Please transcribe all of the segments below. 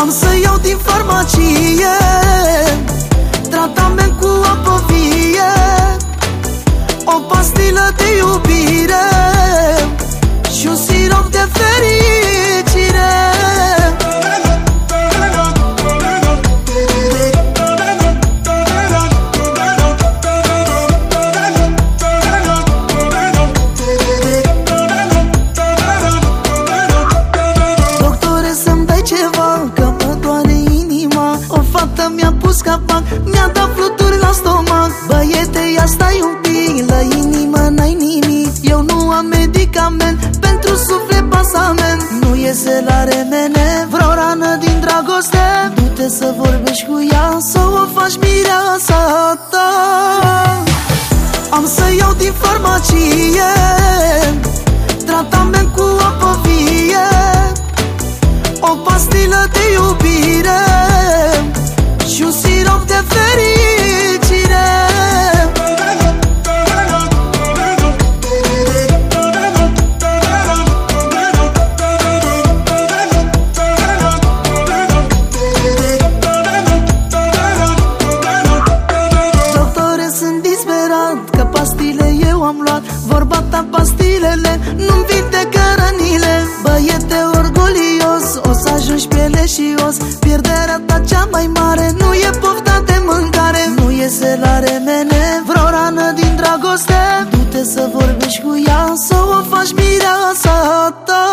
Am să iau din farmacie Mi-a dat fluturi la stomac. Băiete, ia stai un pic. La inimă n-ai nimic. Eu nu am medicament Pentru suflet pasament. Nu iese la remene Vreo rană din dragoste. Du-te să vorbești cu ea Să o faci mireasa ta. Am să iau din farmacie luat Vorba ta pastilele Nu-mi vindecă rănile Băiete orgolios O să ajungi piele și os. Pierderea ta cea mai mare Nu e pofta de mâncare Nu iese la remene Vreo rană din dragoste Du-te să vorbești cu ea Să o faci mireasa ta.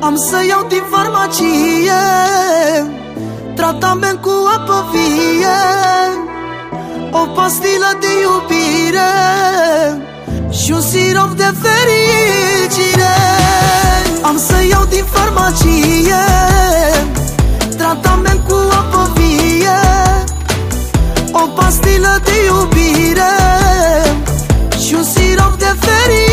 Am să iau din farmacie Tratament cu apă vie. O pastilă de iubire și un sirop de fericire Am să iau din farmacie. Tratament cu apă vie O pastilă de iubire. Și un sirop de fericire